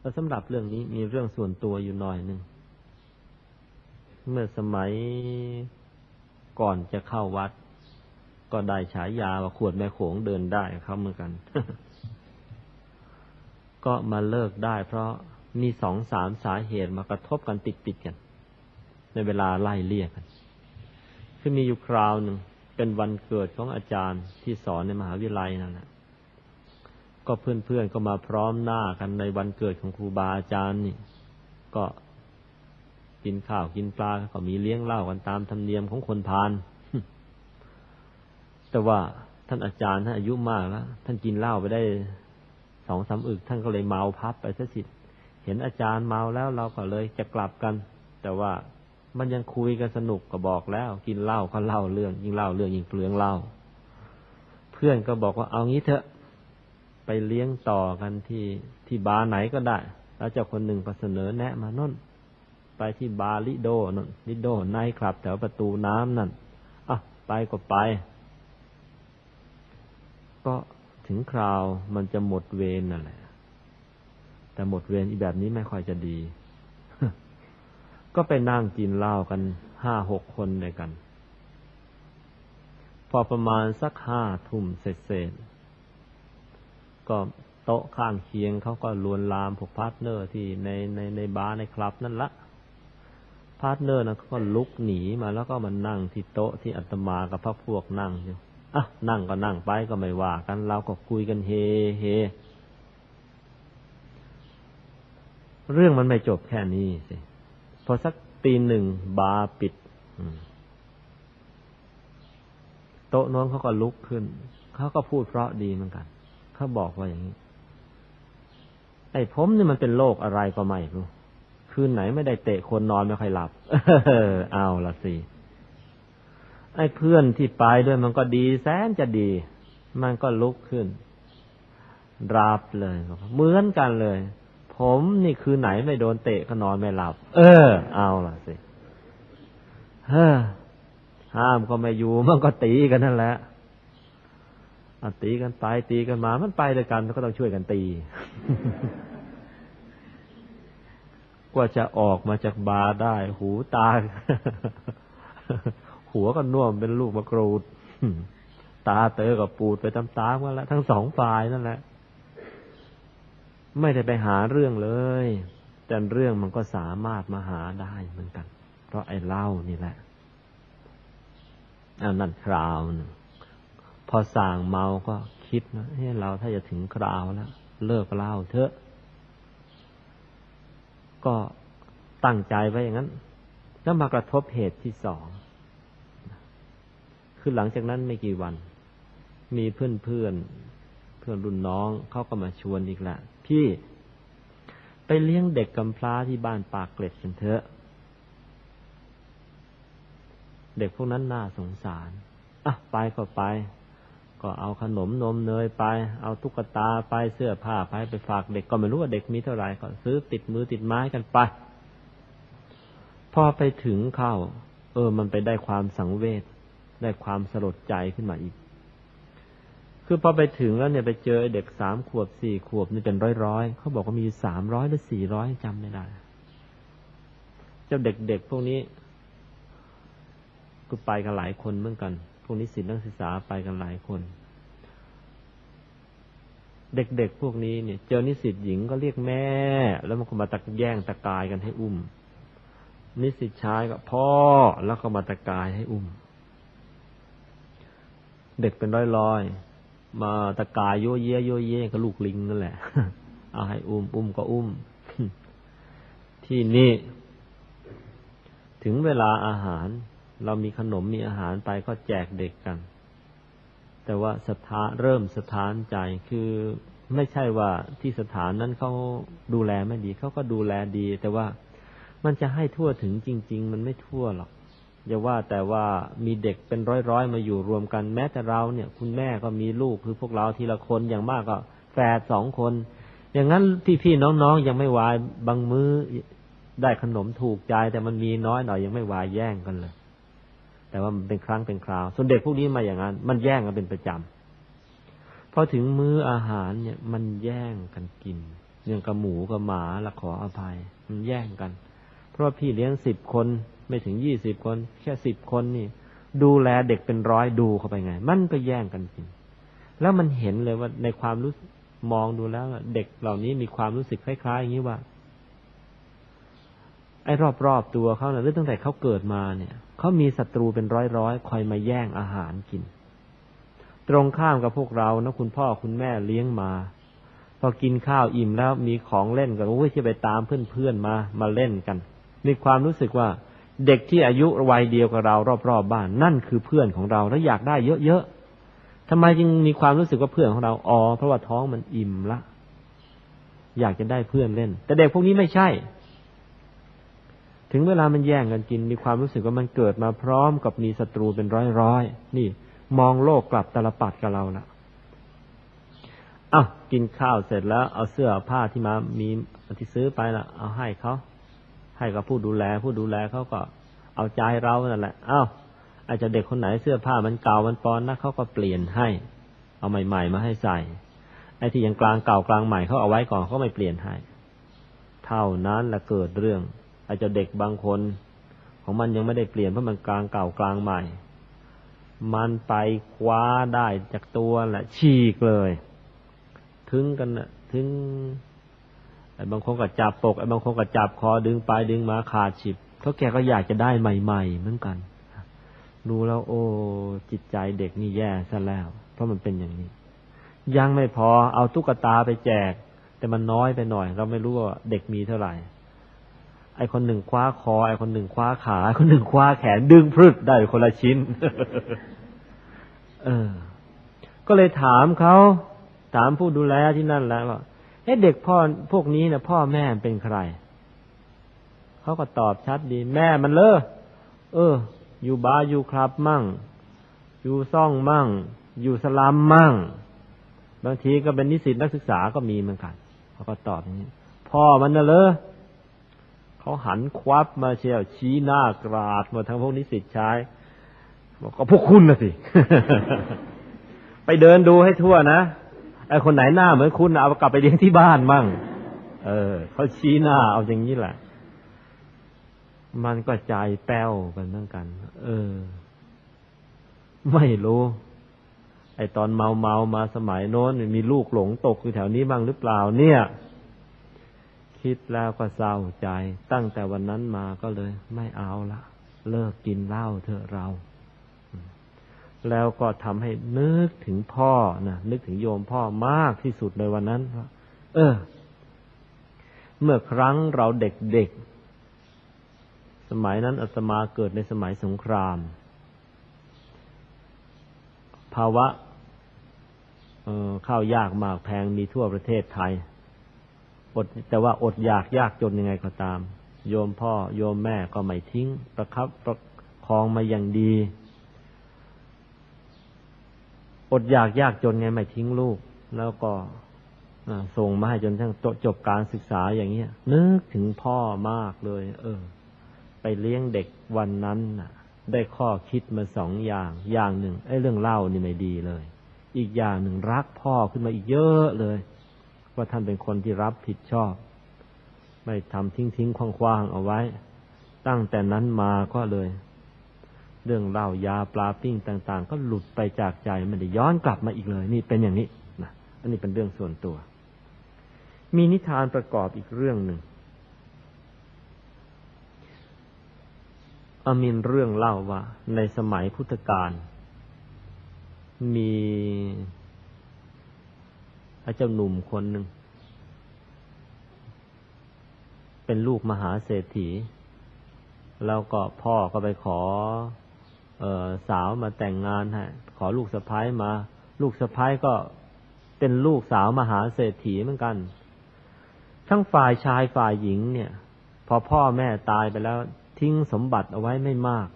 แล้วสำหรับเรื่องนี้มีเรื่องส่วนตัวอยู่หน่อยหนึ่ง เมื่อสมัยก่อนจะเข้าวัด ก็ได้ฉายาว่าขวดแม่โขงเดินได้เขาเหมือนกัน ก็มาเลิกได้ เพราะมีสองสามสาเหตุมากระทบกันติดติดกัน ในเวลาไล่เลี่ยกัน คือมีอยู่คราวหนึ่งเป็นวันเกิดของอาจารย์ที่สอนในมหาวิทยาลัยนั่นแหละ ก็เพื่อนๆก็มาพร้อมหน้ากันในวันเกิดของครูบาอาจารย์นี่ ก็กินข้าวกินปลาก็มีเลี้ยงเหล้ากันตามธรรมเนียมของคนพาน แต่ว่าท่านอาจารย์ท่านอายุมากแล้วท่านกินเหล้าไปได้สองสาอึก ท่านก็เลยเมาพับไปซะสิเห็นอาจารย์เมาแล้วเราก็เลยจะกลับกัน แต่ว่ามันยังคุยกันสนุกก็บอกแล้ว กินเหล้าก็เล่าเรื่อง ยิ่งเล่าเรื่องยิ่งเปลืองเหล้าเพื่อนก็บอกว่าเอางี้เถอะ ไปเลี้ยงต่อกันที่ที่บาร์ไหนก็ได้ แล้วเจ้าคนหนึ่งก็เสนอแนะมาโน่นไปที่บาร์ลิโดนั่นลิโดไนต์คลับแถวประตูน้ำนั่นอะไปก็ไป ก็ถึงคราวมันจะหมดเวรนั่นแหละ แต่หมดเวรอีแบบนี้ไม่ค่อยจะดี ก็ไปนั่งกินเหล้ากันห้าหกคนด้วยกัน พอประมาณสักห้าทุ่มเสร็จ ก็โต๊ะข้างเคียงเขาก็ลวนลามพวกพาร์ทเนอร์ที่ในในในบาร์ในคลับนั่นละพาร์ทเนอร์นะเขาก็ลุกหนีมาแล้วก็มานั่งที่โต๊ะที่อาตมากับพรรคพวกนั่งอยู่อะนั่งก็นั่งไปก็ไม่ว่ากันเราก็คุยกันเฮเฮเรื่องมันไม่จบแค่นี้สิพอสักตีหนึ่งบาร์ปิดโต๊ะน้องเขาก็ลุกขึ้น เขาก็พูดเพราะดีเหมือนกัน เขาบอกว่าอย่างนี้ ไอ้ผมนี่มันเป็นโรคอะไรก็ไม่รู้ คืนไหนไม่ได้เตะคนนอนไม่ค่อยหลับ เอาละสิ ไอ้เพื่อนที่ไปด้วยมันก็ดีแสนจะดี มันก็ลุกขึ้น รับเลยเหมือนกันเลย ผมนี่คือไหนไม่โดนเตะก็นอนไม่หลับ เออ เอาละสิ เฮ้อห้ามก็ไม่อยู่มันก็ตีกันนั่นแหละ ตีกันไปตีกันมา มันไปด้วยกันก็ต้องช่วยกันตี กว่าจะออกมาจากบาได้ หูตา หัวก็น่วมเป็นลูกมะกรูด ตาเตอกับปูดไปตามๆกันแล้ว ทั้งสองฝ่ายนั่นแหละ ไม่ได้ไปหาเรื่องเลย แต่เรื่องมันก็สามารถมาหาได้เหมือนกัน เพราะไอ้เล่านี่แหละอันนั้นคราวนึง พอสั่งเมาก็คิดนะให้เราถ้าจะถึงคราวแล้วเลิกเล่าเถอะ ก็ตั้งใจไว้อย่างนั้น แล้วมากระทบเหตุที่สองคือหลังจากนั้นไม่กี่วัน มีเพื่อนเพื่อนเพื่อนรุ่นน้องเขาก็มาชวนอีกละพี่ไปเลี้ยงเด็กกำพร้าที่บ้านปากเกร็ดกันเถอะ เด็กพวกนั้นน่าสงสารอะไปก็ไป ก็เอาขนมนมเนยไป เอาตุ๊กตาไปเสื้อผ้าไปไปฝากเด็กก็ไม่รู้ว่าเด็กมีเท่าไหร่ก็ซื้อติดมือติดไม้กันไป พอไปถึงเข้า เออ มันไปได้ความสังเวชได้ความสลดใจขึ้นมาอีก คือพอไปถึงแล้วเนี่ยไปเจอเด็กสามขวบสี่ขวบนี่เป็นร้อยร้อยเขาบอกว่ามีสามร้อยหรือสี่ร้อยจำไม่ได้ เจ้าเด็กๆพวกนี้ก็ไปกันหลายคนเหมือนกัน วกนิสิตนักศึกษาไปกันหลายคน เด็กๆพวกนี้เนี่ย เจอนิสิตหญิงก็เรียกแม่ แล้วมันก็มาตะแย่งตะกายกันให้อุ้ม นิสิตชายก็พ่อแล้วก็มาตะกายให้อุ้ม เด็กเป็นร้อยๆมาตะกายโยเยโยเยก็ลูกลิงนั่นแหละเอาให้อุ้มอุ้มก็อุ้ม ที่นี่ ถึงเวลาอาหาร เรามีขนมมีอาหารไปก็แจกเด็กกัน แต่ว่าสถานเริ่มสถานใจคือไม่ใช่ว่าที่สถานนั้นเขาดูแลไม่ดีเขาก็ดูแลดี แต่ว่ามันจะให้ทั่วถึงจริง ๆ มันไม่ทั่วหรอกอย่าว่าแต่ว่ามีเด็กเป็นร้อยๆมาอยู่รวมกันแม้แต่เราเนี่ย คุณแม่ก็มีลูกคือพวกเราทีละคนอย่างมากก็แฝดสองคน อย่างนั้นพี่ๆน้องๆยังไม่วายบางมือ้อได้ขนมถูกใจแต่มันมีน้อยหน่อยยังไม่วายแย่งกันเลย แต่ว่ามันเป็นครั้งเป็นคราว ส่วนเด็กพวกนี้มาอย่างนั้น มันแย่งกันเป็นประจำพอถึงมื้ออาหารเนี่ย มันแย่งกันกินอย่างกับหมูกับหมาละขออภัย มันแย่งกัน เพราะพี่เลี้ยงสิบคนไม่ถึงยี่สิบคน แค่สิบคนนี่ ดูแลเด็กเป็นร้อยดูเข้าไปไง มันก็แย่งกันกิน แล้วมันเห็นเลยว่าในความรู้มองดูแล้ว เด็กเหล่านี้มีความรู้สึกคล้ายๆอย่างนี้ว่าไอ้รอบๆตัวเขาเนะ่ยหรือตั้งแต่เขาเกิดมาเนี่ย เขามีศัตรูเป็นร้อยๆคอยมาแย่งอาหารกิน ตรงข้ามกับพวกเรานะคุณพ่อคุณแม่เลี้ยงมา พอกินข้าวอิ่มแล้วมีของเล่นก็โอ้ยจะไปตามเพื่อนๆมามาเล่นกัน มีความรู้สึกว่าเด็กที่อายุวัยเดียวกับเรารอบๆบบ้าน นั่นคือเพื่อนของเราแล้วอยากได้เยอะๆทำไมจึงมีความรู้สึกว่าเพื่อนของเราอ๋อเพราะว่าท้องมันอิ่มละอยากจะได้เพื่อนเล่น แต่เด็กพวกนี้ไม่ใช่ ถึงเวลามันแย่งกันกิน มีความรู้สึกว่ามันเกิดมาพร้อมกับมีศัตรูเป็นร้อยร้อยนี่ มองโลกกลับตลปัดกับเราละอ้าวกินข้าวเสร็จแล้ว เอาเสื้อผ้าที่มามีที่ซื้อไปละเอาให้เขาให้กับผู้ดูแล ผู้ดูแลเขาก็เอาใจเรานั่นแหละอ้าวอาจจะเด็กคนไหนเสื้อผ้ามันเก่ามันปอนนะเขาก็เปลี่ยนให้ เอาใหม่ ๆ มาให้ใส่ไอ้ที่ยังกลางเก่ากลางใหม่เขาเอาไว้ก่อนเขาไม่เปลี่ยนให้ เท่านั้นละเกิดเรื่อง อาจจะเด็กบางคน ของมันยังไม่ได้เปลี่ยนเพราะมันกลางเก่ากลางใหม่ มันไปคว้าได้จากตัวแหละฉีกเลย ถึงกันนะถึงไอ้บางคนก็จับปกไอ้บางคนก็จับคอดึงไปดึงมาขาดฉิบเขาแกก็อยากจะได้ใหม่ ๆ เหมือนกัน ดูแล้วโอ้จิตใจเด็กนี่แย่ซะแล้ว เพราะมันเป็นอย่างนี้ ยังไม่พอเอาตุ๊กตาไปแจก แต่มันน้อยไปหน่อย เราไม่รู้ว่าเด็กมีเท่าไหร่ ไอคนหนึ่งคว้าคอ ไอคนหนึ่งคว้าขาไอคนหนึ่งคว้าแขนดึงพืดได้คนละชิ้น เออ ก็เลยถามเขาถามผู้ดูแลที่นั่นแล้วว่าเฮ้เด็กพ่อพวกนี้นะพ่อแม่เป็นใครเขาก็ตอบชัดดี แม่มันเลอเออ อยู่บาร์อยู่ครับมั่ง อยู่ซ่องมั่ง อยู่สลัมมั่ง บางทีก็เป็นนิสิตนักศึกษาก็มีเหมือนกันเขาก็ตอบอย่างนี้พ่อมันน่ะเลย เขาหันควับมาเชียวชี้หน้ากราดมาทั้งพวกนิสิตชายบอกก็พวกคุณนะสิ ไปเดินดูให้ทั่วนะไอคนไหนหน้าเหมือนคุณเอากลับไปเลี้ยงที่บ้านมั่ง เออเขาชี้หน้าเอาอย่างนี้แหละ มันก็ใจแป้วกันเหมือนกัน เออ ไม่รู้ ไอตอนเมาเมามาสมัยโน้นมีลูกหลงตกอยู่แถวนี้บ้างหรือเปล่าเนี่ย คิดแล้วก็เศร้าใจ ตั้งแต่วันนั้นมาก็เลย ไม่เอาละเลิกกินเหล้าเถอะเรา แล้วก็ทำให้นึกถึงพ่อนะนึกถึงโยมพ่อมากที่สุดในวันนั้นว่าเออ เมื่อครั้งเราเด็กๆสมัยนั้นอาตมาเกิดในสมัยสงคราม ภาวะข้าวยากมากแพงมีทั่วประเทศไทย อดแต่ว่าอดอยากยากจนยังไงก็ตาม โยมพ่อโยมแม่ก็ไม่ทิ้ง ประคับประคองมาอย่างดี อดอยากยากจนไงไม่ทิ้งลูก แล้วก็ส่งมาให้จนทั้งจบการศึกษาอย่างเงี้ยนึกถึงพ่อมากเลย เออ ไปเลี้ยงเด็กวันนั้นน่ะ ได้ข้อคิดมาสองอย่าง อย่างหนึ่งไอ้เรื่องเล่านี่ไม่ดีเลย อีกอย่างหนึ่งรักพ่อขึ้นมาอีกเยอะเลย ว่าท่านเป็นคนที่รับผิดชอบ ไม่ทำทิ้งทิ้งคว่างๆเอาไว้ ตั้งแต่นั้นมาก็เลย เรื่องเหล้ายาปลาปิ้งต่าง ๆ ก็หลุดไปจากใจไม่ได้ย้อนกลับมาอีกเลย นี่เป็นอย่างนี้นะอันนี้เป็นเรื่องส่วนตัว มีนิทานประกอบอีกเรื่องหนึ่งอามินเรื่องเล่าว่า ในสมัยพุทธกาลมี เจ้าหนุ่มคนหนึ่ง เป็นลูกมหาเศรษฐี แล้วก็พ่อก็ไปขอออสาวมาแต่งงานให้ขอลูกสะพ้ายมา ลูกสะพ้ายก็เป็นลูกสาวมหาเศรษฐีเหมือนกัน ทั้งฝ่ายชายฝ่ายหญิงเนี่ย พอพ่อแม่ตายไปแล้ว ทิ้งสมบัติเอาไว้ไม่มาก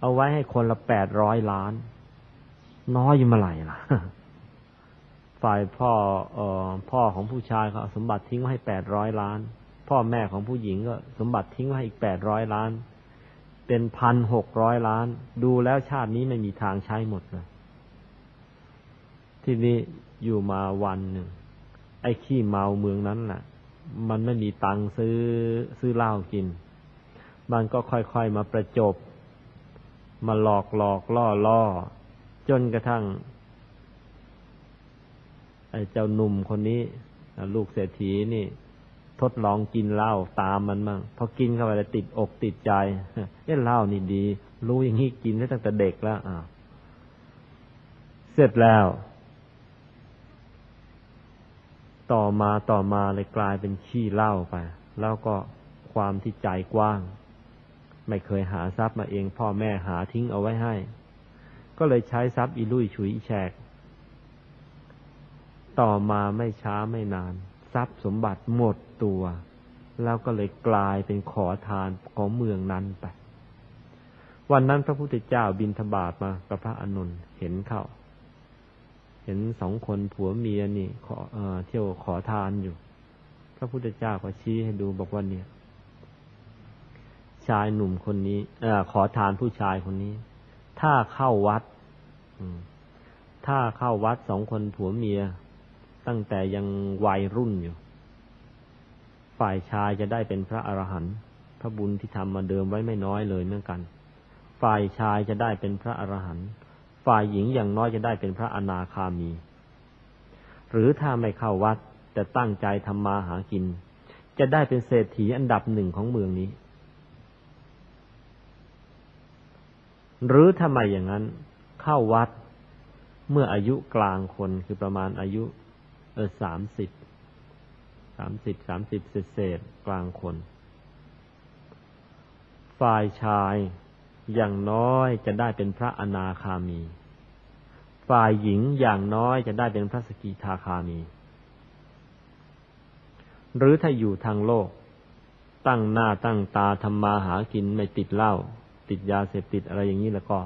เอาไว้ให้คนละแปดร้อยล้าน น้อยยิ่มาไหร่ล่ะ ฝ่ายพ่อเอ่อพ่อของผู้ชายเขาสมบัติทิ้งไว้ให้แปดร้อยล้าน พ่อแม่ของผู้หญิงก็สมบัติทิ้งไว้อีกแปดร้อยล้าน เป็นพันหกร้อยล้าน ดูแล้วชาตินี้ไม่มีทางใช้หมดเลยที่นี้อยู่มาวันหนึ่ง ไอ้ขี้เมาเมืองนั้นแหละมันไม่มีตังค์ซื้อซื้อเหล้ากิน มันก็ค่อยๆมาประจบ มาหลอกหลอกล่อล่อจนกระทั่ง ไอ้เจ้าหนุ่มคนนี้ลูกเศรษฐีนี่ ทดลองกินเหล้าตามมันมั่งพอกินเข้าไปแล้วติดอกติดใจเอ้เหล้านี่ดี รู้อย่างนี้กินได้ตั้งแต่เด็กแล้วอ่าเสร็จแล้ว ต่อมาต่อมาเลยกลายเป็นขี้เหล้าไป แล้วก็ความที่ใจกว้าง ไม่เคยหาทรัพย์มาเอง พ่อแม่หาทิ้งเอาไว้ให้ ก็เลยใช้ทรัพย์อีลุยฉุยแฉก ต่อมาไม่ช้าไม่นาน ทรัพย์สมบัติหมดตัว แล้วก็เลยกลายเป็นขอทานของเมืองนั้นไป วันนั้นพระพุทธเจ้าบินทบาทมากับพระอนุนเห็นเขาเห็นสองคนผัวเมียนี่ขอเอเที่ยวขอทานอยู่ พระพุทธเจ้าก็ชี้ให้ดูบอกว่าเนี่ย ชายหนุ่มคนนี้อขอทานผู้ชายคนนี้ ถ้าเข้าวัดถ้าเข้าวัดสองคนผัวเมีย ตั้งแต่ยังวัยรุ่นอยู่ ฝ่ายชายจะได้เป็นพระอรหันต์พระบุญที่ทำมาเดิมไว้ไม่น้อยเลยเหมือนกัน ฝ่ายชายจะได้เป็นพระอรหันต์ฝ่ายหญิงอย่างน้อยจะได้เป็นพระอนาคามี หรือถ้าไม่เข้าวัดแต่ตั้งใจทำมาหากิน จะได้เป็นเศรษฐีอันดับหนึ่งของเมืองนี้ หรือถ้าไมอย่างนั้น เข้าวัดเมื่ออายุกลางคนคือประมาณอายุ เออสามสิบสามสิบสามสิบเศษกลางคน ฝ่ายชายอย่างน้อยจะได้เป็นพระอนาคามี ฝ่ายหญิงอย่างน้อยจะได้เป็นพระสกิทาคามี หรือถ้าอยู่ทางโลก ตั้งหน้าตั้งตาทำมาหากินไม่ติดเหล้าติดยาเสพติดอะไรอย่างนี้แล้วก็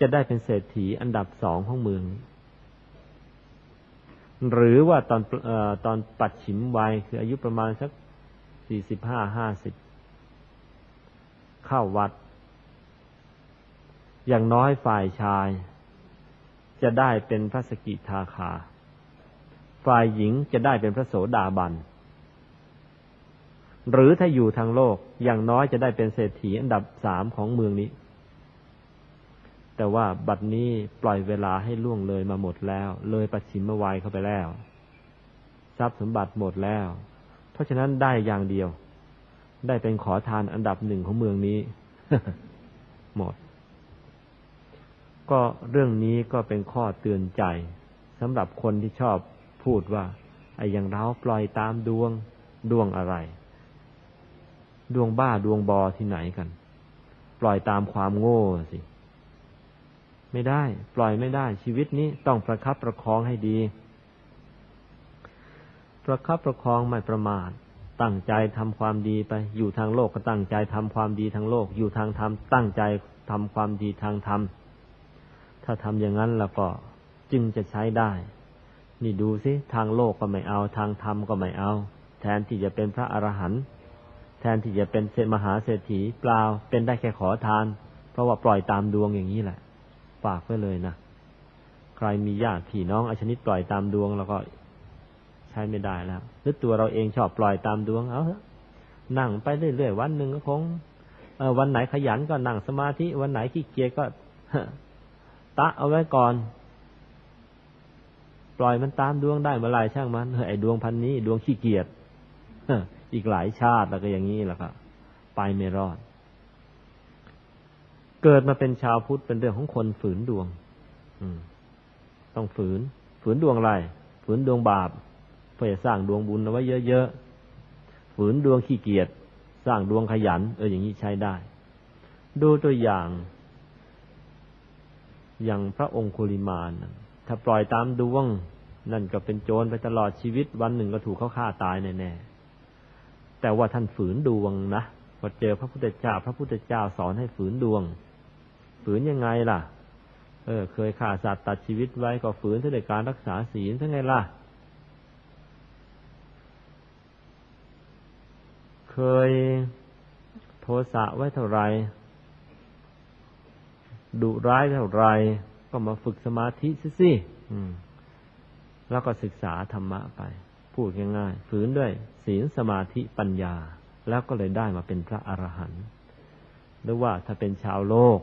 จะได้เป็นเศรษฐีอันดับสองของเมือง หรือว่าตอนอตอนปัดฉิมวัยคืออายุประมาณสักสี่สิบห้าห้าสิบเข้าวัด อย่างน้อยฝ่ายชาย จะได้เป็นพระสกิทาคา ฝ่ายหญิงจะได้เป็นพระโสดาบัน หรือถ้าอยู่ทางโลกอย่างน้อยจะได้เป็นเศรษฐีอันดับสามของเมืองนี้ แต่ว่าบัดนี้ปล่อยเวลาให้ล่วงเลยมาหมดแล้ว เลยปัจฉิมวัยเข้าไปแล้ว ทรัพย์สมบัติหมดแล้ว เพราะฉะนั้นได้อย่างเดียว ได้เป็นขอทานอันดับหนึ่งของเมืองนี้ หมด ก็เรื่องนี้ก็เป็นข้อเตือนใจสำหรับคนที่ชอบพูดว่า ไอ้อย่างเราปล่อยตามดวงดวงอะไร ดวงบ้าดวงบอที่ไหนกัน ปล่อยตามความโง่สิ ไม่ได้ ปล่อยไม่ได้ ชีวิตนี้ต้องประคับประคองให้ดี ประคับประคองไม่ประมาทตั้งใจทำความดีไป อยู่ทางโลกก็ตั้งใจทำความดีทางโลก อยู่ทางธรรมตั้งใจทำความดีทางธรรม ถ้าทำอย่างนั้นแล้วก็จึงจะใช้ได้ นี่ดูสิทางโลกก็ไม่เอา ทางธรรมก็ไม่เอา แทนที่จะเป็นพระอรหันต์แทนที่จะเป็นเศรษมหาเศรษฐีเปล่าเป็นได้แค่ขอทาน เพราะว่าปล่อยตามดวงอย่างนี้แหละ ฝากไว้เลยนะ ใครมีญาติพี่น้องอชนิดปล่อยตามดวงแล้วก็ใช้ไม่ได้แล้วหรือตัวเราเองชอบปล่อยตามดวง เอาเถอนั่งไปเรื่อยๆวันหนึ่งก็คงวันไหนขยันก็นั่งสมาธิ วันไหนขี้เกียจก็ตะเอาไว้ก่อน ปล่อยมันตามดวงได้เมื่อไรช่างมันไอ้ดวงพันนี้ ดวงขี้เกียจอีกหลายชาติแล้วก็อย่างนี้แหละครับไปไม่รอด เกิดมาเป็นชาวพุทธเป็นเรื่องของคนฝืนดวง อืม ต้องฝืน ฝืนดวงอะไร ฝืนดวงบาปเพื่อสร้างดวงบุญเอาไว้เยอะๆ ฝืนดวงขี้เกียจสร้างดวงขยัน เอออย่างนี้ใช้ได้ ดูตัวอย่าง อย่างพระองคุลิมานถ้าปล่อยตามดวง นั่นก็เป็นโจรไปตลอดชีวิตวันหนึ่งก็ถูกเขาฆ่าตายแน่ๆแต่ว่าท่านฝืนดวงนะพอเจอพระพุทธเจ้า พระพุทธเจ้าสอนให้ฝืนดวง ฝืนยังไงล่ะ เออ เคยฆ่าสัตว์ตัดชีวิตไว้ก็ฝืนด้วยการรักษาศีลทั้งไงล่ะ เคยโทสะไว้เท่าไรดุร้ายเท่าไรก็มาฝึกสมาธิซิสิแล้วก็ศึกษาธรรมะไป พูดง่ายๆฝืนด้วย ศีลสมาธิปัญญา แล้วก็เลยได้มาเป็นพระอรหันต์หรือว่าถ้าเป็นชาวโลก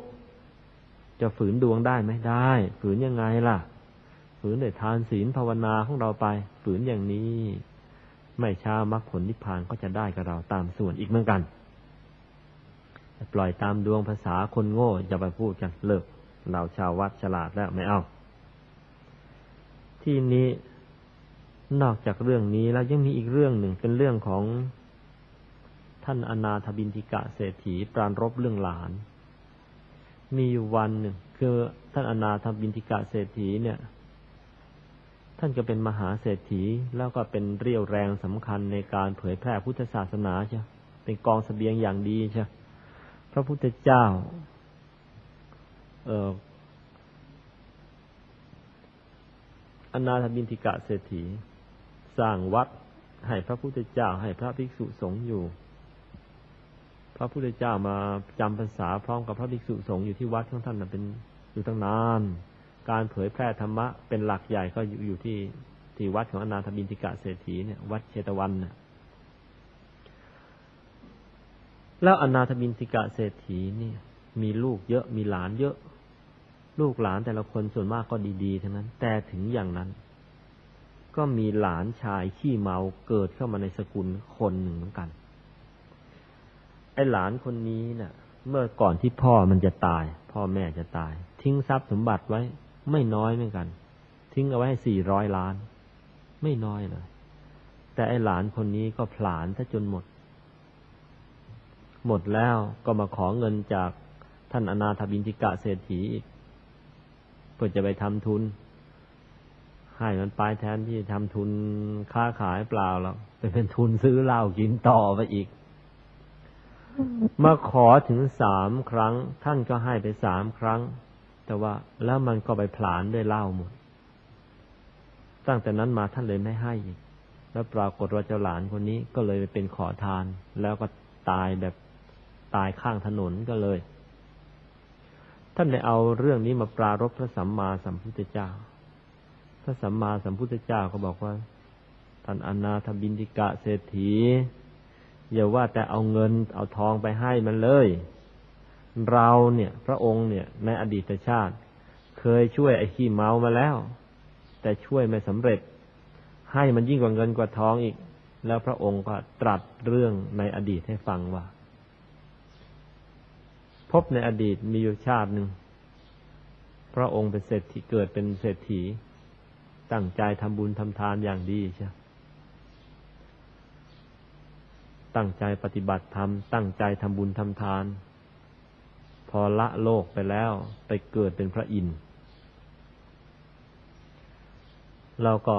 จะฝืนดวงได้ไหมได้ ฝืนยังไงล่ะ ฝืนด้วยทานศีลภาวนาของเราไป ฝืนอย่างนี้ ไม่ช้ามรรคผลนิพพานก็จะได้กับเราตามส่วนอีกเหมือนกัน ปล่อยตามดวงภาษาคนโง่จะไปพูดกันเลิกเราชาววัดฉลาดแล้วไม่เอา ที่นี้นอกจากเรื่องนี้แล้วยังมีอีกเรื่องหนึ่งเป็นเรื่องของท่านอนาถบินทิกะเศรษฐีปรานรบเรื่องหลาน มีอยู่วันหนึ่งคือท่านอนาถบินทิกะเศรษฐีเนี่ย ท่านก็เป็นมหาเศรษฐีแล้วก็เป็นเรี่ยวแรงสำคัญในการเผยแพร่พุทธศาสนาใช่เป็นกองสเสบียงอย่างดีใช่พระพุทธเจ้า เอ่ออนาถบินทิกะเศรษฐี สร้างวัดให้พระพุทธเจ้าให้พระภิกษุสงฆ์อยู่ พระพุทธเจ้ามาจำพรรษาพร้อมกับพระภิกษุสงฆ์อยู่ที่วัดของท่านเป็นอยู่ตั้งนาน การเผยแพร่ธรรมะเป็นหลักใหญ่ก็อยู่อยู่ที่ที่วัดของอนาถบินทิกะเศรษฐีเนี่ยวัดเชตวันเนี่ยแล้วอนาถบินติกะเศรษฐีเนี่ยมีลูกเยอะมีหลานเยอะ ลูกหลานแต่ละคนส่วนมากก็ดีๆทั้งนั้น แต่ถึงอย่างนั้น ก็มีหลานชายขี้เมาเกิดเข้ามาในสกุลคนหนึ่งเหมือนกัน ไอ้หลานคนนี้เนะ่ะ เมื่อก่อนที่พ่อมันจะตาย พ่อแม่จะตาย ทิ้งทรัพย์สมบัติไว้ ไม่น้อยเหมือนกัน ทิ้งเอาไว้สี่ร้อยล้าน ไม่น้อยเลยแต่ไอ้หลานคนนี้ก็ผลาญซะจนหมด หมดแล้วก็มาขอเงินจากท่านอนาถบินทิกะเศรษฐีอีกเพื่อจะไปทำทุน ให้มันไปแทนที่ทำทุนค้าขายเปล่าแล้วไปเป็นทุนซื้อเหล้ากินต่อไปอีก มาขอถึงสามครั้ง ท่านก็ให้ไปสามครั้ง แต่ว่าแล้วมันก็ไปผลาญด้วยเหล้าหมด ตั้งแต่นั้นมาท่านเลยไม่ให้อีก แล้วปรากฏว่าเจ้าหลานคนนี้ก็เลยไปเป็นขอทาน แล้วก็ตายแบบตายข้างถนนก็เลย ท่านได้เอาเรื่องนี้มาปรารบพระสัมมาสัมพุทธเจ้า พระสัมมาสัมพุทธเจ้าก็บอกว่าท่านอนาถบินติกะเศรษฐี อย่าว่าแต่เอาเงินเอาทองไปให้มันเลย เราเนี่ย พระองค์เนี่ย ในอดีตชาติ เคยช่วยไอ้ขี้เมามาแล้ว แต่ช่วยไม่สำเร็จ ให้มันยิ่งกว่าเงินกว่าทองอีก แล้วพระองค์ก็ตรัสเรื่องในอดีตให้ฟังว่า พบในอดีตมีอยู่ชาติหนึ่งพระองค์เป็นเศรษฐีเกิดเป็นเศรษฐี ตั้งใจทำบุญทำทานอย่างดีใช่ ตั้งใจปฏิบัติธรรม ตั้งใจทำบุญทำทาน พอละโลกไปแล้วไปเกิดเป็นพระอินทร์เราก็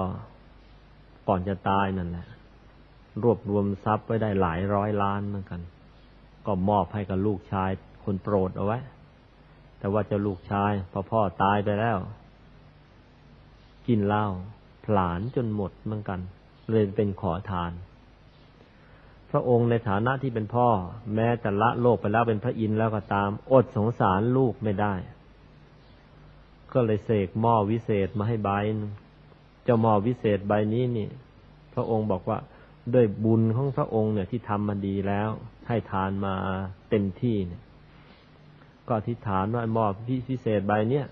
ก่อนจะตายนั่นแหละ รวบรวมทรัพย์ไว้ได้หลายร้อยล้านเหมือนกัน ก็มอบให้กับลูกชายคนโปรดเอาไว้ แต่ว่าเจ้าลูกชายพอพ่อตายไปแล้ว กินเหล้าผลาญจนหมดเหมือนกัน เลยเป็นขอทาน ระองค์ในฐานะที่เป็นพ่อ แม้แต่ละโลกไปแล้วเป็นพระอินทร์แล้วก็ตาม อดสงสารลูกไม่ได้ ก็เลยเสกหม้อวิเศษมาให้ใบเจ้าหม้อวิเศษใบนี้นี่ พระองค์บอกว่าด้วยบุญของพระองค์เนี่ยที่ทำมาดีแล้ว ให้ทานมาเต็มที่เนี่ย ก็อธิษฐานว่าหม้อพิเศษใบเนี้ย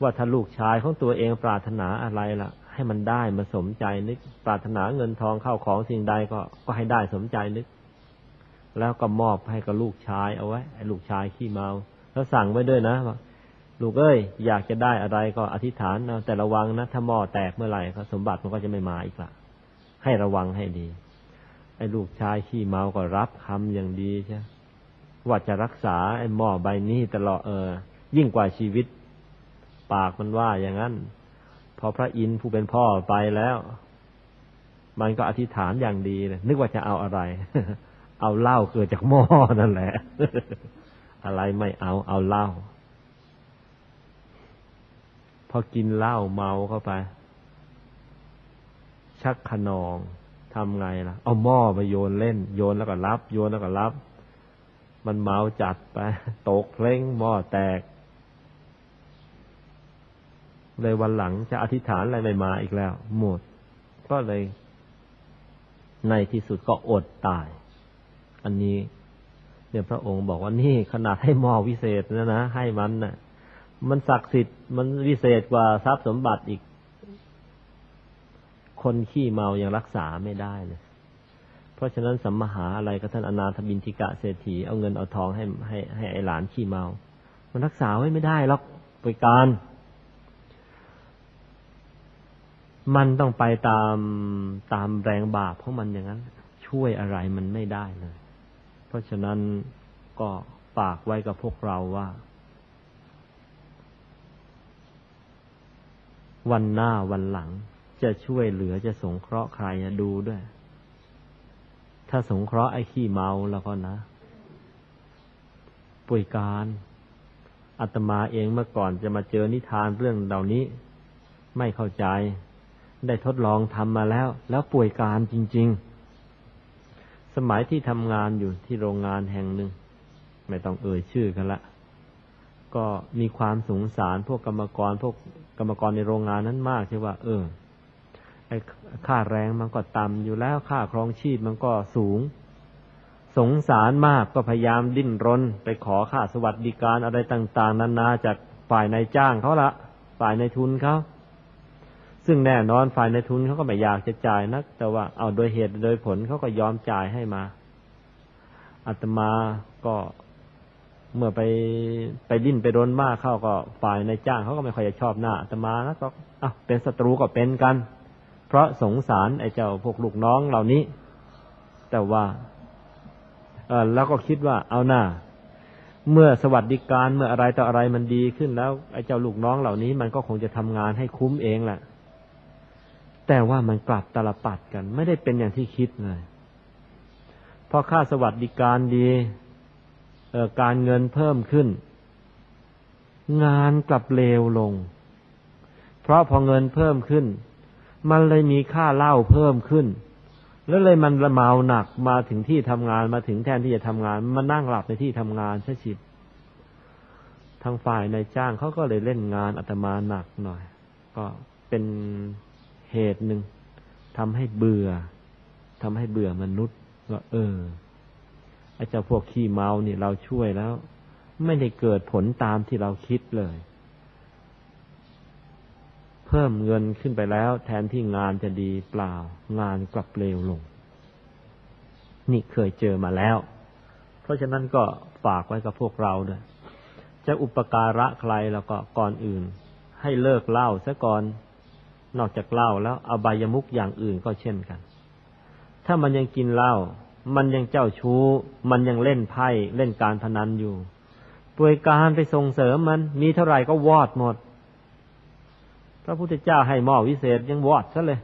ว่าถ้าลูกชายของตัวเองปรารถนาอะไรล่ะ ให้มันได้มาสมใจนึก ปรารถนาเงินทองเข้าของสิ่งใดก็ก็ให้ได้สมใจนึก แล้วก็มอบให้กับลูกชายเอาไว้ไอ้ลูกชายขี้เมาแล้วสั่งไว้ด้วยนะว่าลูกเอ้ยอยากจะได้อะไรก็อธิษฐานแต่ระวังนะถ้าหม้อแตกเมื่อไหร่ก็สมบัติมันก็จะไม่มาอีกละให้ระวังให้ดีไอ้ลูกชายขี้เมาก็รับคำอย่างดีใช่ว่าจะรักษาไอ้หม้อใบนี้ตลอดเออ ยิ่งกว่าชีวิต ปากมันว่าอย่างนั้น พอพระอินทร์ผู้เป็นพ่อไปแล้ว มันก็อธิษฐานอย่างดีเลยนึกว่าจะเอาอะไร เอาเหล้าเกิดจากหม้อนั่นแหละ อะไรไม่เอาเอาเหล้าพอกินเหล้าเมาเข้าไป ชักขนองทำไงล่ะ เอาหม้อไปโยนเล่น โยนแล้วก็รับ โยนแล้วก็รับ มันเมาจัดไป ตกเพลงหม้อแตก เลยวันหลังจะอธิษฐานอะไรไม่มาอีกแล้ว หมด ก็เลยในที่สุดก็อดตาย อันนี้เนี่ยพระองค์บอกว่านี่ขนาดให้มอวิเศษนะนะให้มันนะ่ะ มันศักดิ์สิทธิ์มันวิเศษกว่าทรัพย์สมบัติอีก คนขี้เมายังรักษาไม่ได้เลยเพราะฉะนั้นสัมมหาอะไรกับท่านอนาถบินทิกะเศรษฐีเอาเงินเอาทองให้ให้ให้ไอหลานขี้เมา มันรักษาไว้ไม่ได้หรอกไปการ มันต้องไปตามตามแรงบาปเพราะมันอย่างนั้น ช่วยอะไรมันไม่ได้เลย เพราะฉะนั้นก็ฝากไว้กับพวกเราว่า วันหน้าวันหลังจะช่วยเหลือจะสงเคราะห์ใครดูด้วย ถ้าสงเคราะห์ไอ้ขี้เมาแล้วก็นะป่วยการอาตมาเองเมื่อก่อนจะมาเจอนิทานเรื่องเหล่านี้ ไม่เข้าใจ ได้ทดลองทำมาแล้ว แล้วป่วยการจริง ๆ สมัยที่ทำงานอยู่ที่โรงงานแห่งหนึ่ง ไม่ต้องเอ่ยชื่อกันละ ก็มีความสงสารพวกกรรมกรพวกกรรมกรในโรงงานนั้นมากที่ว่า เออไอค่าแรงมันก็ต่ำอยู่แล้วค่าครองชีพมันก็สูง สงสารมากก็พยายามดิ้นรน ไปขอค่าสวัสดิการอะไรต่าง ๆ นานาจากฝ่ายนายจ้างเขาละฝ่ายนายทุนเขา ซึ่งแน่นอนฝ่ายในทุนเขาก็ไม่อยากจะจ่ายนัก แต่ว่าเอาโดยเหตุโดยผลเขาก็ยอมจ่ายให้มาอาตมาก็เมื่อไปไปดิ้นไปรนมากเข้าก็ฝ่ายในจ้างเขาก็ไม่ค่อยจะชอบหน้าอาตมาแล้วก็อะเป็นศัตรูก็เป็นกัน เพราะสงสารไอ้เจ้าพวกลูกน้องเหล่านี้ แต่ว่าเออแล้วก็คิดว่าเอาหน้า เมื่อสวัสดิการเมื่ออะไรต่ออะไรมันดีขึ้นแล้วไอ้เจ้าลูกน้องเหล่านี้ มันก็คงจะทำงานให้คุ้มเองแหละ แต่ว่ามันกลับตลปัดกัน ไม่ได้เป็นอย่างที่คิดเลยพอค่าสวัสดิการดีการเงินเพิ่มขึ้น งานกลับเลวลง เพราะพอเงินเพิ่มขึ้น มันเลยมีค่าเหล้าเพิ่มขึ้น แล้วเลยมันละเมาหนักมาถึงที่ทำงานมาถึงแทนที่จะทำงานมานั่งหลับในที่ทำงานใช่ชิบทางฝ่ายนายจ้างเขาก็เลยเล่นงานอาตมาหนักหน่อย ก็เป็น เหตุหนึ่งทำให้เบื่อทำให้เบื่อมนุษย์ว่าเออไอ้เจ้าพวกขี้เมาเนี่ยเราช่วยแล้ว ไม่ได้เกิดผลตามที่เราคิดเลย เพิ่มเงินขึ้นไปแล้ว แทนที่งานจะดีเปล่า งานกลับเร็วลง นี่เคยเจอมาแล้ว เพราะฉะนั้นก็ฝากไว้กับพวกเราด้วยจะอุปการะใครแล้วก็ก่อนอื่น ให้เลิกเล่าซะก่อน นอกจากเหล้าแล้วอบายมุกอย่างอื่นก็เช่นกัน ถ้ามันยังกินเหล้ามันยังเจ้าชู้ มันยังเล่นไพ่เล่นการพนันอยู่ป่วยการไปส่งเสริมมัน มีเท่าไหร่ก็วอดหมด พระพุทธเจ้าให้หม้อวิเศษยังวอดซะเลย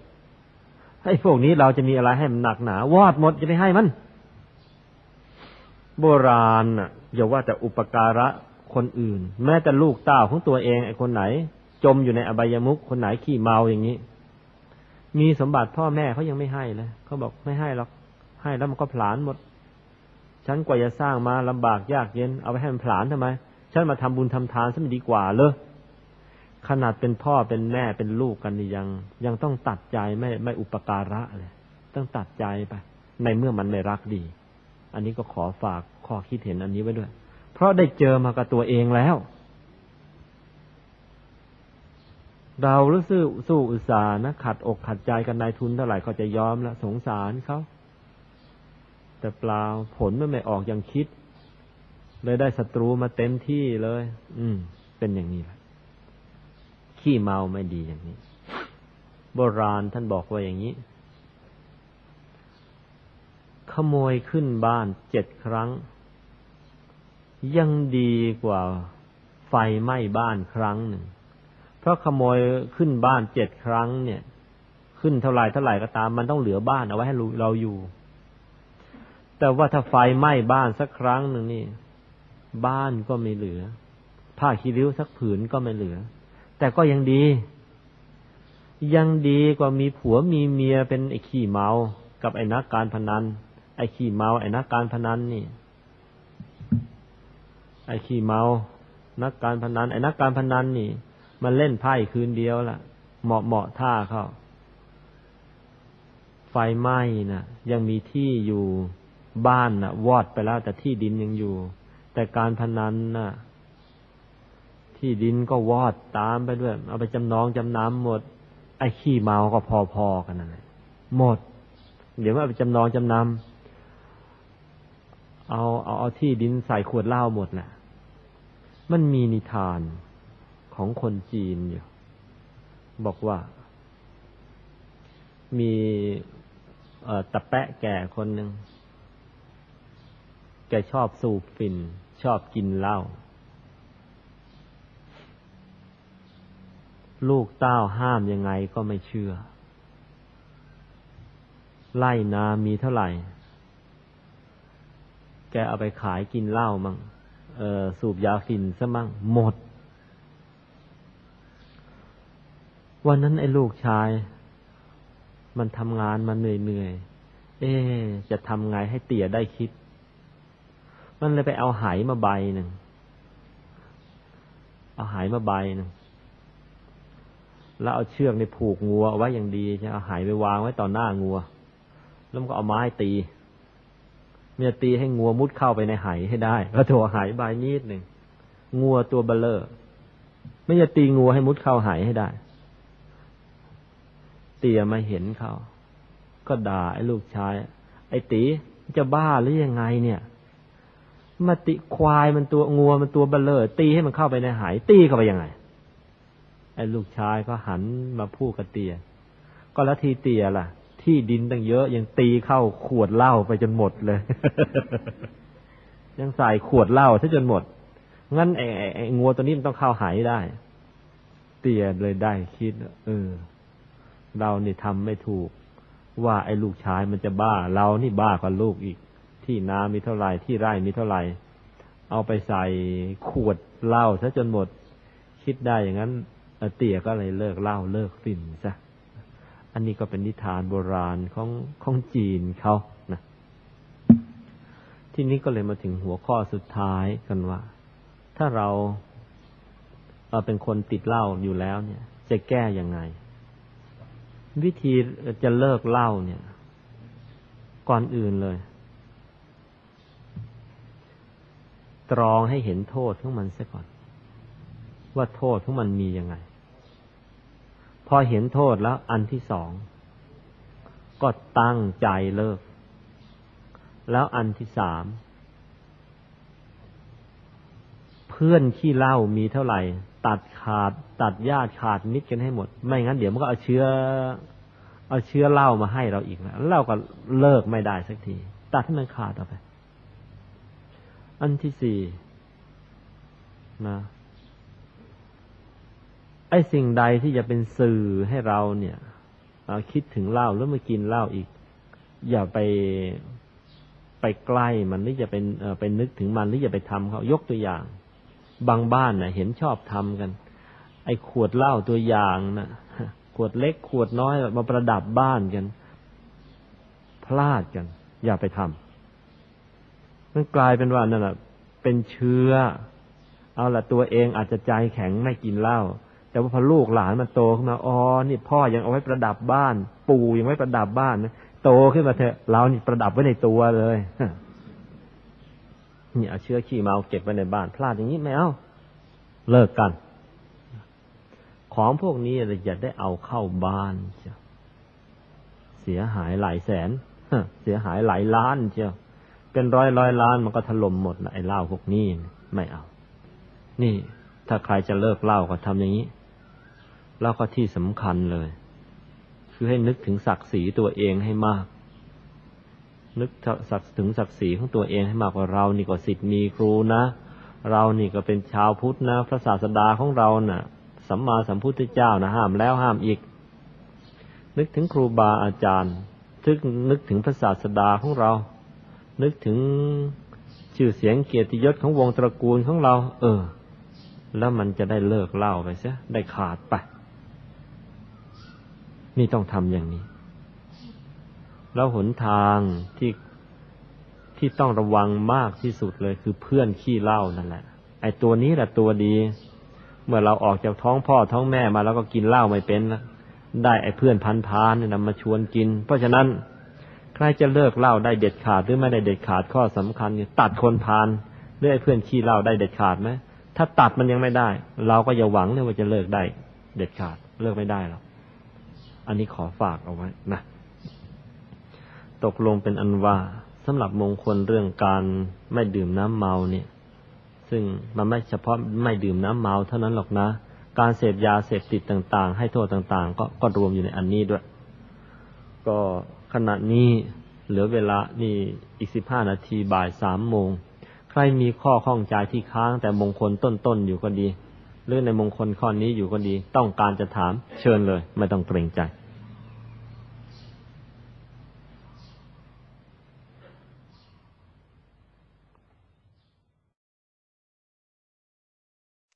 ให้พวกนี้เราจะมีอะไรให้มันหนักหนาวอดหมดจะไปให้มัน โบราณอะอย่าว่าแต่อุปการะคนอื่น แม้แต่ลูกเต้าของตัวเองไอ้คนไหน จมอยู่ในอบายมุขคนไหนขี้เมาอย่างนี้ มีสมบัติพ่อแม่เขายังไม่ให้เลยเขาบอกไม่ให้หรอกให้แล้วมันก็ผลาญหมด ฉันกว่าจะสร้างมาลำบากยากเย็นเอาไปให้มันผลาญทำไม ฉันมาทำบุญทำทานซะมันดีกว่าเลยขนาดเป็นพ่อเป็นแม่เป็นลูกกันนี่ยัง ยังต้องตัดใจไม่ไม่อุปการะเลยต้องตัดใจไป ในเมื่อมันไม่รักดี อันนี้ก็ขอฝากข้อคิดเห็นอันนี้ไว้ด้วย เพราะได้เจอมากับตัวเองแล้ว เราหรือสู้สู้อุตสาห์นะขัดอกขัดใจกันนายทุนเท่าไหร่ก็จะยอมละสงสารเขาแต่เปล่าผลมันไม่ออกอย่างคิด เลยได้ศัตรูมาเต็มที่เลย อืม เป็นอย่างนี้แหละขี้เมาไม่ดีอย่างนี้ โบราณท่านบอกว่าอย่างนี้ ขโมยขึ้นบ้านเจ็ดครั้ง ยังดีกว่าไฟไหม้บ้านครั้งหนึ่ง ราะขโมยขึ้นบ้านเจ็ดครั้งเนี่ย ขึ้นเท่าไรเท่าไหร่ก็ตาม มันต้องเหลือบ้านเอาไว้ให้เราอยู่ แต่ว่าถ้าไฟไหม้บ้านสักครั้งหนึ่งนี่ บ้านก็ไม่เหลือ ผ้าคีริ้วสักผืนก็ไม่เหลือ แต่ก็ยังดี ยังดีกว่ามีผัวมีเมียเป็นไอ้ขี้เมากับไอ้นักการพนัน ไอ้ขี้เมา ไอ้นักการพนันนี่ ไอ้ขี้เมา นักการพนัน ไอ้นักการพนันนี่ มันเล่นไพ่คืนเดียวละเหมาะเหมาะท่าเขาไฟไหม้นะยังมีที่อยู่บ้านนะวอดไปแล้ว แต่ที่ดินยังอยู่ แต่การพนันนะ่ะ ที่ดินก็วอดตามไปด้วย เอาไปจำนองจำนำหมด ไอ้ขี้เมาก็พอๆกันนั่นแหละหมด เดี๋ยวว่าไปจำนองจำนำเอาเอาเอาที่ดินใส่ขวดเหล้าหมดแหละมันมีนิทาน ของคนจีนอยู่บอกว่า มีตะแปะแก่คนหนึ่งแกชอบสูบฝิ่น ชอบกินเหล้าลูกเต้าห้ามยังไงก็ไม่เชื่อ ไล่นามีเท่าไหร่ แกเอาไปขายกินเหล้ามั่งเออสูบยาฝิ่นซะมั่งหมด วันนั้นไอ้ลูกชาย มันทำงานมาเหนื่อยๆ เอ๊จะทำไงให้เตี่ยได้คิด มันเลยไปเอาไหมาใบหนึ่ง เอาไหมาใบหนึ่ง แล้วเอาเชือกในผูกงัวไว้อย่างดีใช่เอาหายไปวางไว้ต่อหน้างัว แล้วมันก็เอาไม้ตีเมียตีให้งัวมุดเข้าไปในไหให้ได้แล้วโถหายใบนิดหนึ่งงัวตัวเบลเลอร์ไม่จะตีงัวให้มุดเข้าไหให้ได้ เตี่ยมาเห็นเขาก็ด่าไอ้ลูกชาย ไอ้ตีจะบ้าหรือยังไงเนี่ยมาติควายมันตัวงัวมันตัวเบลเลอร์ตีให้มันเข้าไปในหาย ตีเข้าไปยังไง ไอ้ลูกชายก็หันมาพูดกับเตีย ก็แล้วทีเตียล่ะ ที่ดินตั้งเยอะ ยังตีเข้าขวดเหล้าไปจนหมดเลย ยังใส่ขวดเหล้าซะจนหมด งั้นไอ้ไอ้งัวตัวนี้มันต้องเข้าหายได้ เตียเลยได้คิดเออ เรานี่ทำไม่ถูก ว่าไอ้ลูกชายมันจะบ้า เรานี่บ้ากว่าลูกอีก ที่นามีเท่าไหร่ที่ไร่มีเท่าไหร่ เอาไปใส่ขวดเหล้าซะจนหมด คิดได้อย่างนั้นเตี่ยก็เลยเลิกเหล่าเลิกฟินซะอันนี้ก็เป็นนิทานโบราณของของจีนเขานะที่นี้ก็เลยมาถึงหัวข้อสุดท้ายกันว่า ถ้าเราเราเป็นคนติดเหล้าอยู่แล้วเนี่ย จะแก้ยังไง วิธีจะเลิกเหล้าเนี่ย ก่อนอื่นเลย ตรองให้เห็นโทษของมันซะก่อน ว่าโทษของมันมียังไง พอเห็นโทษแล้วอันที่สอง ก็ตั้งใจเลิก แล้วอันที่สาม เพื่อนขี้เล่ามีเท่าไหร่ ตัดขาด ตัดญาติขาดมิตรกันให้หมด ไม่งั้นเดี๋ยวมันก็เอาเชื้อ เอาเชื้อเหล่ามาให้เราอีกแล้วเราก็เลิกไม่ได้สักที ตัดให้มันขาดออกไป อันที่สี่นะไอ้สิ่งใดที่จะเป็นสื่อให้เราเนี่ยคิดถึงเหล้าแล้วมากินเหล้าอีก อย่าไปไปใกล้มันหรือจะเป็นไปนึกถึงมันหรือจะไปทำเขายกตัวอย่าง บางบ้านนะ่ะ เห็นชอบทำกัน ไอ้ขวดเหล้าตัวอย่างนะ่ะ ขวดเล็กขวดน้อยมาประดับบ้านกัน พลาดกัน อย่าไปทำมันกลายเป็นว่านั่นแหะเป็นเชื้อ เอาละตัวเองอาจจะใจแข็งไม่กินเหล้าแต่ว่าพอลูกหลานมันโตขึ้นมาอ๋อนี่พ่อยังเอาไว้ประดับบ้าน ปู่ยังไว้ประดับบ้านนะโตขึ้นมาเถอะเรานี่ประดับไว้ในตัวเลย นี่เอาเชื้อขี้เมาเก็บไว้ในบ้าน พลาดอย่างนี้ไม่เอาเลิกกัน ของพวกนี้เราอย่าได้เอาเข้าบ้านเชียวเสียหายหลายแสนเสียหายหลายล้านเชียวเป็นร้อยร้อยล้านมันก็ถล่มหมดนะไอ้เหล้าพวกนี้ไม่เอา นี่ ถ้าใครจะเลิกเหล้าก็ทำอย่างนี้แล้วก็ที่สำคัญเลย คือให้นึกถึงศักดิ์ศรีตัวเองให้มาก นึกสักถึงศักดิ์ศรีของตัวเองให้มากว่าเรานี่ก็สิทธิ์มีครูนะ เรานี่ก็เป็นชาวพุทธนะ พระศาสดาของเรานะ่ะ สัมมาสัมพุทธเจ้านะห้ามแล้วห้ามอีก นึกถึงครูบาอาจารย์ทึกนึกถึงพระศาสดาของเรา นึกถึงชื่อเสียงเกียรติยศของวงตระกูลของเรา เออ แล้วมันจะได้เลิกเล่าไปเสียได้ขาดไป นี่ต้องทำอย่างนี้ แล้วหนทางที่ที่ต้องระวังมากที่สุดเลยคือเพื่อนขี้เหล้านั่นแหละ ไอ้ตัวนี้แหละตัวดี เมื่อเราออกจากท้องพ่อท้องแม่มาแล้วก็กินเหล้าไม่เป็นนะได้ไอ้เพื่อนพันพานนี่นำมาชวนกิน เพราะฉะนั้นใครจะเลิกเหล้าได้เด็ดขาดหรือไม่ได้เด็ดขาดข้อสำคัญตัดคนพานหรือไอ้เพื่อนขี้เหล้าได้เด็ดขาดไหมถ้าตัดมันยังไม่ได้ เราก็อย่าหวังเลยว่าจะเลิกได้ เด็ดขาดเลิกไม่ได้หรอกอันนี้ขอฝากเอาไว้นะ ตกลงเป็นอันว่าสำหรับมงคลเรื่องการไม่ดื่มน้ำเมาเนี่ย ซึ่งมันไม่เฉพาะไม่ดื่มน้ำเมาเท่านั้นหรอกนะ การเสพยาเสพติดต่างๆ ให้โทษต่าง ๆ ก็ก็รวมอยู่ในอันนี้ด้วย ก็ขณะนี้เหลือเวลานี่อีกสิบห้านาทีบ่ายสามโมง ใครมีข้อข้องใจที่ค้างแต่มงคลต้นๆอยู่ก็ดี หรือในมงคลข้อนี้อยู่ก็ดี ต้องการจะถามเชิญเลย ไม่ต้องเกรงใจ